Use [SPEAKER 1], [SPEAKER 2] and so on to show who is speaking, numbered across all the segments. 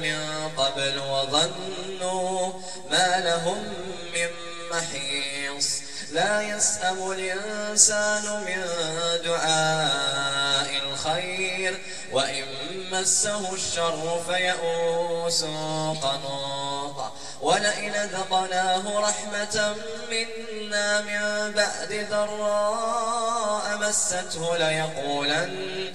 [SPEAKER 1] من قبل وظنوا ما لهم من محيص. لا يسأم الإنسان من دعاء الخير وإن مسه الشر فيئوس قنوط. ولئن ذقناه رحمة منا من بعد ضراء مسته ليقولن,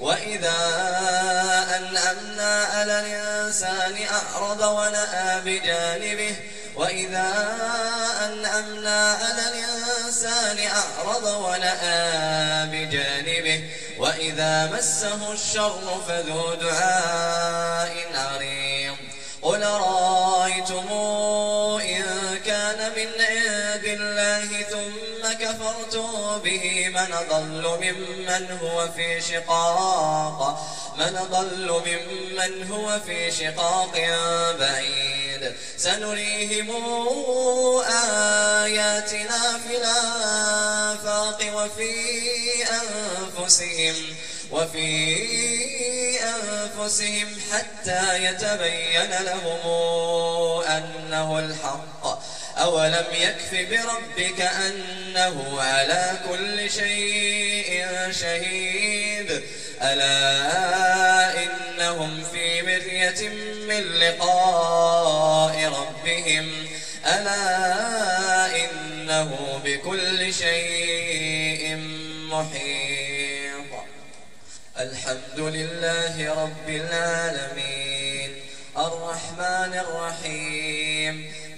[SPEAKER 1] وإذا أنعمنا على الإنسان أعرض ونأى بجانبه وإذا أنعمنا على الإنسان أعرض ونأى بجانبه وإذا مسه الشر فذو دعاء عريض قل رأيتم إن كان من عند كفرتم به من ضل ممن هو في شقاق. من ضل ممن هو في شقاق بعيد. سنريهم آياتنا في الآفاق وفي أنفسهم وفي أنفسهم حتى يتبين لهم أنه الحق. أولم يكف بربك أنه على كل شيء شهيد؟ ألا إنهم في مرية من لقاء ربهم؟ ألا إنه بكل شيء محيط؟ الحمد لله رب العالمين. الرحمن الرحيم.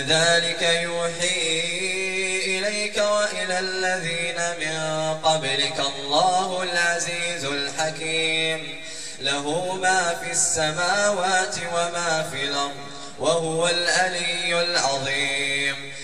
[SPEAKER 1] كذلك يوحي إليك وإلى الذين من قبلك الله العزيز الحكيم. له ما في السماوات وما في الأرض وهو الألي العظيم.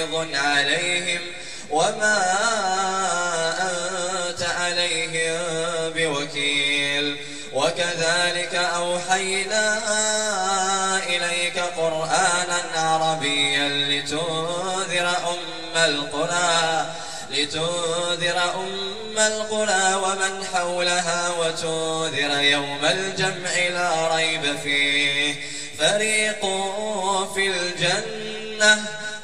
[SPEAKER 1] حفيظ عليهم وما أنت عليهم بوكيل. وكذلك أوحينا إليك قرآنا عربيا لتنذر أم القرى لتنذر أم القرى ومن حولها وتنذر يوم الجمع لا ريب فيه. فريق في الجنة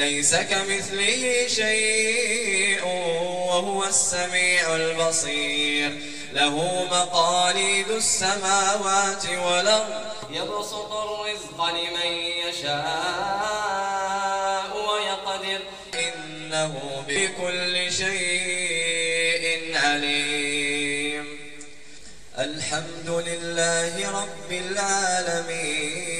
[SPEAKER 1] ليس كمثله شيء وهو السميع البصير. له مقاليد السماوات والأرض. يبسط الرزق لمن يشاء ويقدر. إنه بكل شيء عليم. الحمد لله رب العالمين.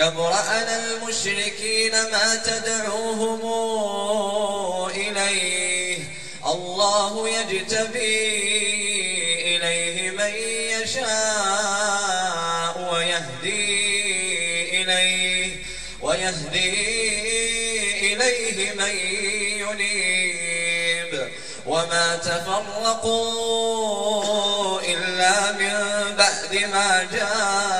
[SPEAKER 1] كبر على المشركين ما تدعوهم إليه؟ الله يجتبي إليه من يشاء ويهدي إليه ويهدي إليه من ينيب. وما تفرقوا إلا من بعد ما جاءهم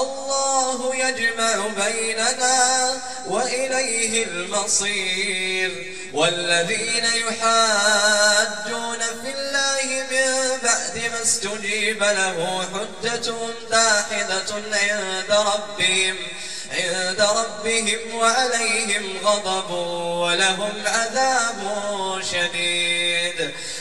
[SPEAKER 1] الله يجمع بيننا وإليه المصير. والذين يحاجون في الله من بعد ما استجيب له حجتهم داحدة عند ربهم عند ربهم وعليهم غضب ولهم عذاب شديد.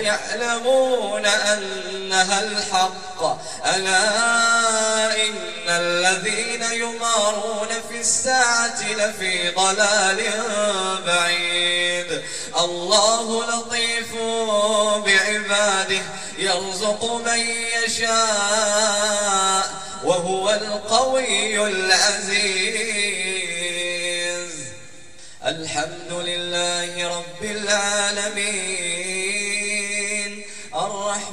[SPEAKER 1] ويعلمون أنها الحق. ألا إن الذين يمارون في الساعة لفي ضلال بعيد. الله لطيف بعباده يرزق من يشاء وهو القوي العزيز. الحمد لله رب العالمين.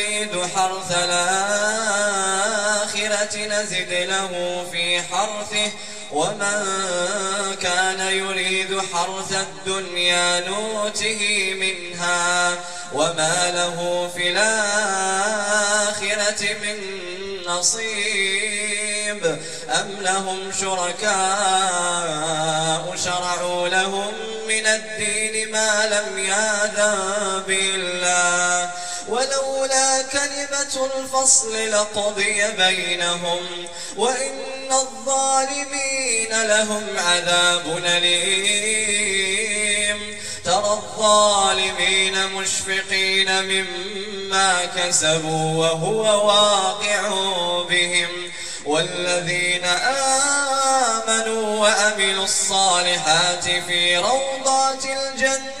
[SPEAKER 1] يريد حرث الآخرة نزد له في حرثه. ومن كان يريد حرث الدنيا نوته منها. وما له في الآخرة من نصيب. أم لهم شركاء شرعوا لهم من الدين ما لم ياذن بالله. كلمة الفصل لقضي بينهم وإن الظالمين لهم عذاب أليم. ترى الظالمين مشفقين مما كسبوا وهو واقع بهم. والذين آمنوا وأملوا الصالحات في روضات الجنات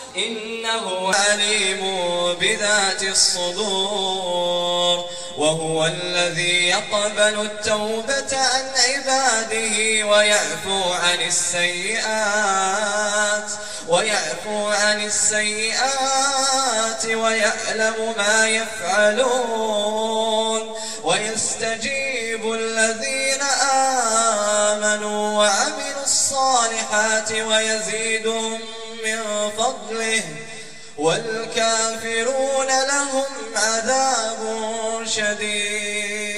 [SPEAKER 1] إنه عليم بذات الصدور وهو الذي يقبل التوبة عن عباده ويعفو عن السيئات ويعفو عن السيئات ويعلم ما يفعلون ويستجيب الذين آمنوا وعملوا الصالحات ويزيدهم من فضله والكافرون لهم عذاب شديد.